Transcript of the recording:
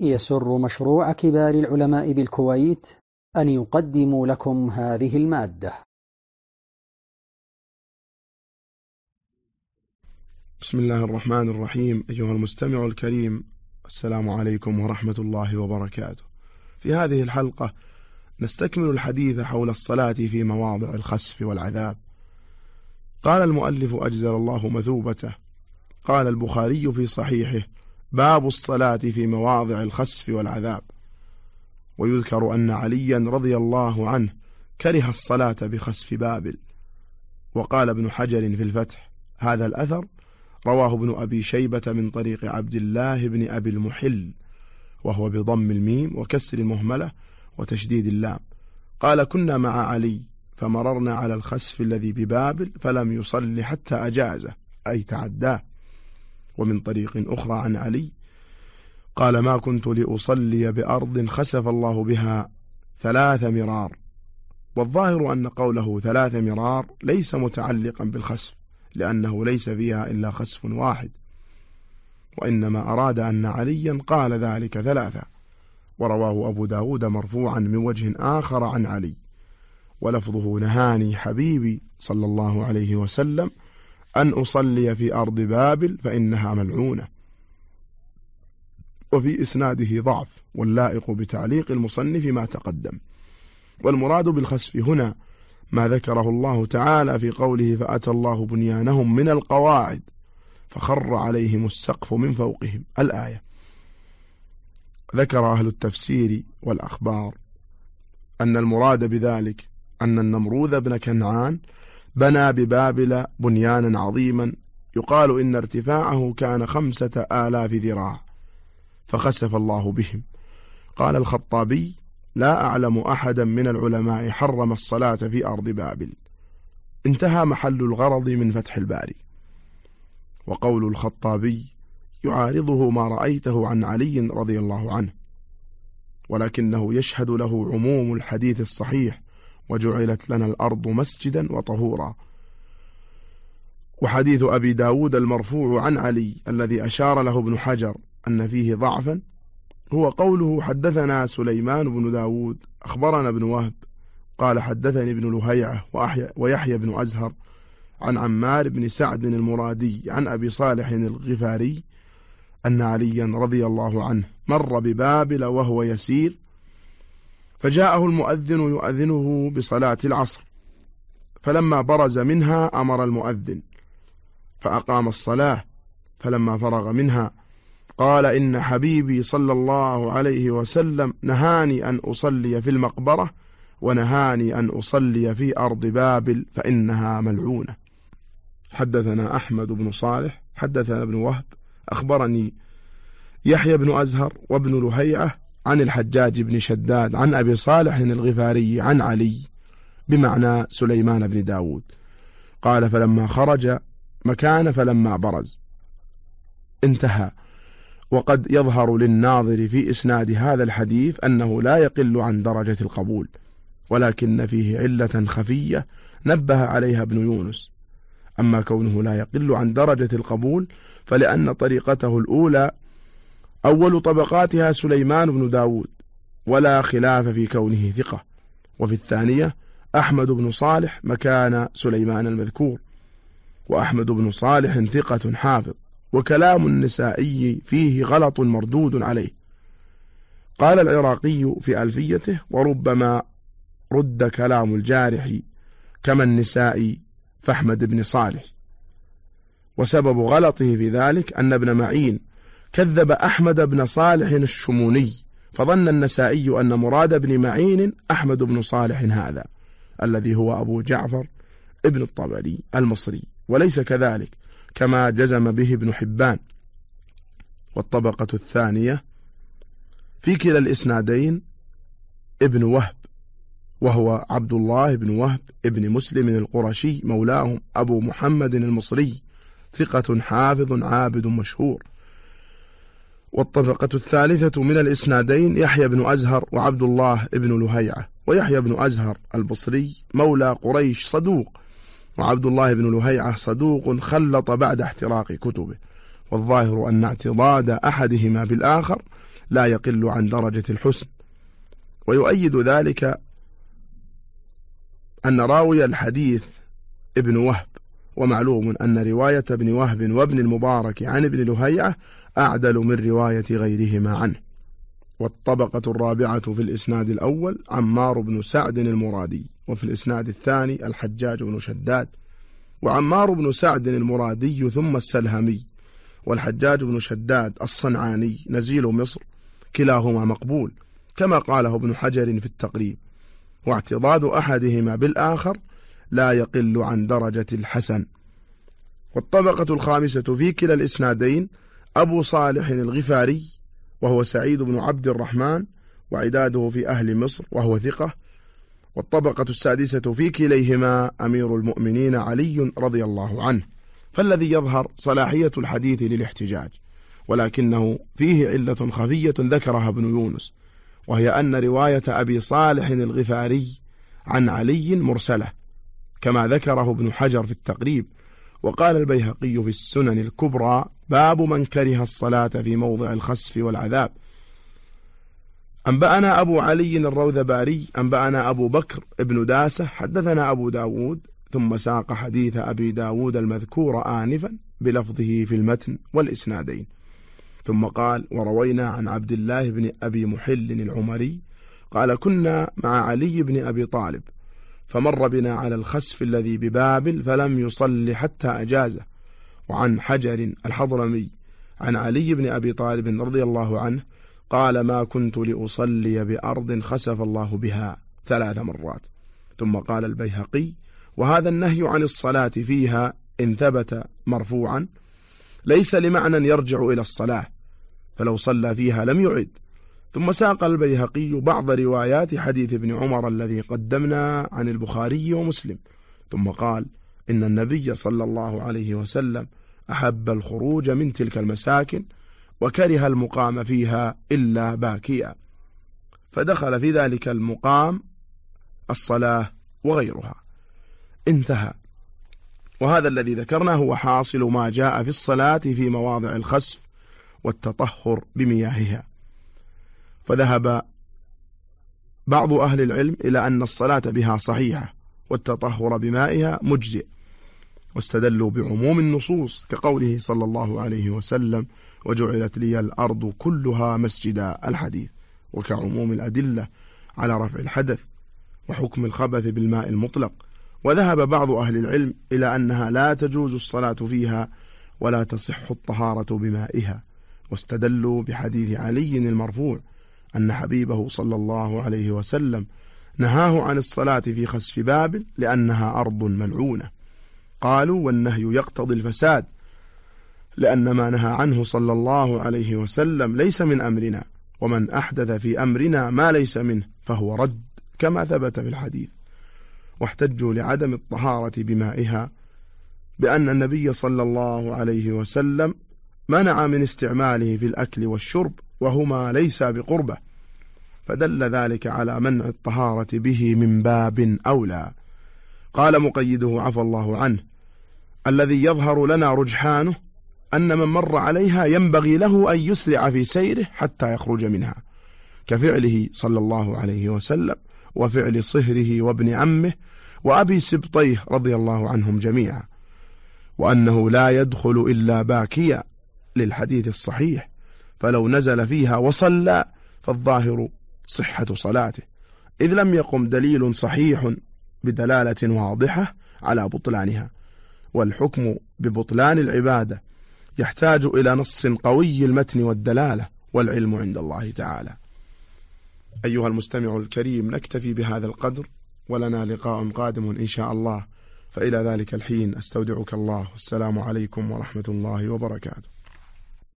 يسر مشروع كبار العلماء بالكويت أن يقدم لكم هذه المادة. بسم الله الرحمن الرحيم. أيها المستمع الكريم السلام عليكم ورحمة الله وبركاته. في هذه الحلقة نستكمل الحديث حول الصلاة في مواضع الخسف والعذاب. قال المؤلف أجزل الله مثوبته. قال البخاري في صحيحه باب الصلاة في مواضع الخسف والعذاب. ويذكر أن عليا رضي الله عنه كره الصلاة بخسف بابل. وقال ابن حجر في الفتح هذا الأثر رواه ابن أبي شيبة من طريق عبد الله بن أبي المحل وهو بضم الميم وكسر المهملة وتشديد اللام. قال كنا مع علي فمررنا على الخسف الذي ببابل فلم يصل حتى أجازه أي تعداه. ومن طريق أخرى عن علي قال ما كنت لأصلي بأرض خسف الله بها ثلاث مرار والظاهر أن قوله ثلاث مرار ليس متعلقا بالخسف لأنه ليس فيها إلا خسف واحد وإنما أراد أن عليا قال ذلك ثلاثة ورواه أبو داود مرفوعا من وجه آخر عن علي ولفظه نهاني حبيبي صلى الله عليه وسلم أن أصلي في أرض بابل فإنها ملعونة. وفي إسناده ضعف واللائق بتعليق المصنف ما تقدم. والمراد بالخسف هنا ما ذكره الله تعالى في قوله فأتى الله بنيانهم من القواعد فخر عليهم السقف من فوقهم. الآية. ذكر أهل التفسير والأخبار أن المراد بذلك أن النمروذ بن كنعان بنى ببابل بنيانا عظيما. يقال إن ارتفاعه كان خمسة آلاف ذراع فخسف الله بهم. قال الخطابي لا أعلم أحدا من العلماء حرم الصلاة في أرض بابل. انتهى محل الغرض من فتح الباري. وقول الخطابي يعارضه ما رأيته عن علي رضي الله عنه ولكنه يشهد له عموم الحديث الصحيح وجعلت لنا الأرض مسجدا وطهورا. وحديث أبي داود المرفوع عن علي الذي أشار له ابن حجر أن فيه ضعفا هو قوله حدثنا سليمان بن داود أخبرنا ابن وهب قال حدثني ابن لهيعة ويحيى بن أزهر عن عمار بن سعد المرادي عن أبي صالح الغفاري أن عليا رضي الله عنه مر ببابل وهو يسير فجاءه المؤذن يؤذنه بصلاة العصر فلما برز منها أمر المؤذن فأقام الصلاة فلما فرغ منها قال إن حبيبي صلى الله عليه وسلم نهاني أن أصلي في المقبرة ونهاني أن أصلي في أرض بابل فإنها ملعونة. حدثنا أحمد بن صالح حدثنا ابن وهب أخبرني يحيى بن أزهر وابن لهيعة عن الحجاج بن شداد عن أبي صالح الغفاري عن علي بمعنى سليمان بن داود. قال فلما خرج مكان فلما برز. انتهى. وقد يظهر للناظر في إسناد هذا الحديث أنه لا يقل عن درجة القبول ولكن فيه علة خفية نبه عليها ابن يونس. أما كونه لا يقل عن درجة القبول فلأن طريقته الأولى أول طبقاتها سليمان بن داود ولا خلاف في كونه ثقة. وفي الثانية أحمد بن صالح مكان سليمان المذكور وأحمد بن صالح ثقة حافظ وكلام النسائي فيه غلط مردود عليه. قال العراقي في ألفيته وربما رد كلام الجارح كما النسائي فأحمد بن صالح وسبب غلطه في ذلك أن ابن معين كذب أحمد بن صالح الشموني فظن النسائي أن مراد بن معين أحمد بن صالح هذا الذي هو أبو جعفر ابن الطبري المصري وليس كذلك كما جزم به ابن حبان. والطبقة الثانية في كلا الإسنادين ابن وهب وهو عبد الله بن وهب ابن مسلم القرشي مولاهم أبو محمد المصري ثقة حافظ عابد مشهور. والطبقة الثالثة من الإسنادين يحيى بن أزهر وعبد الله بن لهيعة ويحيى بن أزهر البصري مولى قريش صدوق وعبد الله بن لهيعة صدوق خلط بعد احتراق كتبه والظاهر أن اعتضاد أحدهما بالآخر لا يقل عن درجة الحسن. ويؤيد ذلك أن راوي الحديث ابن وهب ومعلوم أن رواية ابن وهب وابن المبارك عن ابن لهيعة أعدل من رواية غيرهما عنه. والطبقة الرابعة في الإسناد الأول عمار بن سعد المرادي وفي الإسناد الثاني الحجاج بن شداد وعمار بن سعد المرادي ثم السلهمي والحجاج بن شداد الصنعاني نزيل مصر كلاهما مقبول كما قاله ابن حجر في التقريب. واعتضاد أحدهما بالآخر لا يقل عن درجة الحسن. والطبقة الخامسة في كلا الإسنادين أبو صالح الغفاري وهو سعيد بن عبد الرحمن وعداده في أهل مصر وهو ثقة. والطبقة السادسة في كليهما أمير المؤمنين علي رضي الله عنه. فالذي يظهر صلاحية الحديث للاحتجاج ولكنه فيه علة خفية ذكرها ابن يونس وهي أن رواية أبي صالح الغفاري عن علي مرسلة. كما ذكره ابن حجر في التقريب. وقال البيهقي في السنن الكبرى باب من كره الصلاة في موضع الخسف والعذاب. أنبأنا أبو علي الروذباري أنبأنا أبو بكر ابن داسة حدثنا أبو داود ثم ساق حديث أبي داود المذكور آنفا بلفظه في المتن والإسنادين. ثم قال وروينا عن عبد الله بن أبي محل العمري قال كنا مع علي بن أبي طالب. فمر بنا على الخسف الذي ببابل فلم يصل حتى أجازه. وعن حجر الحضرمي عن علي بن أبي طالب رضي الله عنه قال ما كنت لأصلي بأرض خسف الله بها ثلاث مرات ثم قال البيهقي وهذا النهي عن الصلاة فيها إن ثبت مرفوعا ليس لمعنى يرجع إلى الصلاة فلو صلى فيها لم يعد ثم ساق البيهقي بعض روايات حديث ابن عمر الذي قدمنا عن البخاري ومسلم. ثم قال إن النبي صلى الله عليه وسلم أحب الخروج من تلك المساكن وكره المقام فيها إلا باكيا. فدخل في ذلك المقام الصلاة وغيرها. انتهى. وهذا الذي ذكرناه هو حاصل ما جاء في الصلاة في مواضع الخسف والتطهر بمياهها. فذهب بعض أهل العلم إلى أن الصلاة بها صحيحة والتطهر بمائها مجزئ واستدلوا بعموم النصوص كقوله صلى الله عليه وسلم وجعلت لي الأرض كلها مسجدا الحديث وكعموم الأدلة على رفع الحدث وحكم الخبث بالماء المطلق. وذهب بعض أهل العلم إلى أنها لا تجوز الصلاة فيها ولا تصح الطهارة بمائها واستدلوا بحديث علي المرفوع أن حبيبه صلى الله عليه وسلم نهاه عن الصلاة في خسف بابل لأنها أرض ملعونة. قالوا والنهي يقتضي الفساد لأن ما نهى عنه صلى الله عليه وسلم ليس من أمرنا ومن أحدث في أمرنا ما ليس منه فهو رد كما ثبت في الحديث. واحتجوا لعدم الطهارة بمائها بأن النبي صلى الله عليه وسلم منع من استعماله في الأكل والشرب وهما ليس بقربة. فدل ذلك على منع الطهارة به من باب أولى. قال مقيده عفى الله عنه الذي يظهر لنا رجحانه أن من مر عليها ينبغي له أن يسرع في سيره حتى يخرج منها كفعله صلى الله عليه وسلم وفعل صهره وابن عمه وأبي سبطيه رضي الله عنهم جميعا وأنه لا يدخل إلا باكيا للحديث الصحيح فلو نزل فيها وصلى فالظاهر صحة صلاته. إذ لم يقم دليل صحيح بدلالة واضحة على بطلانها. والحكم ببطلان العبادة يحتاج إلى نص قوي المتن والدلالة والعلم عند الله تعالى. أيها المستمع الكريم نكتفي بهذا القدر ولنا لقاء قادم إن شاء الله. فإلى ذلك الحين أستودعك الله. والسلام عليكم ورحمة الله وبركاته.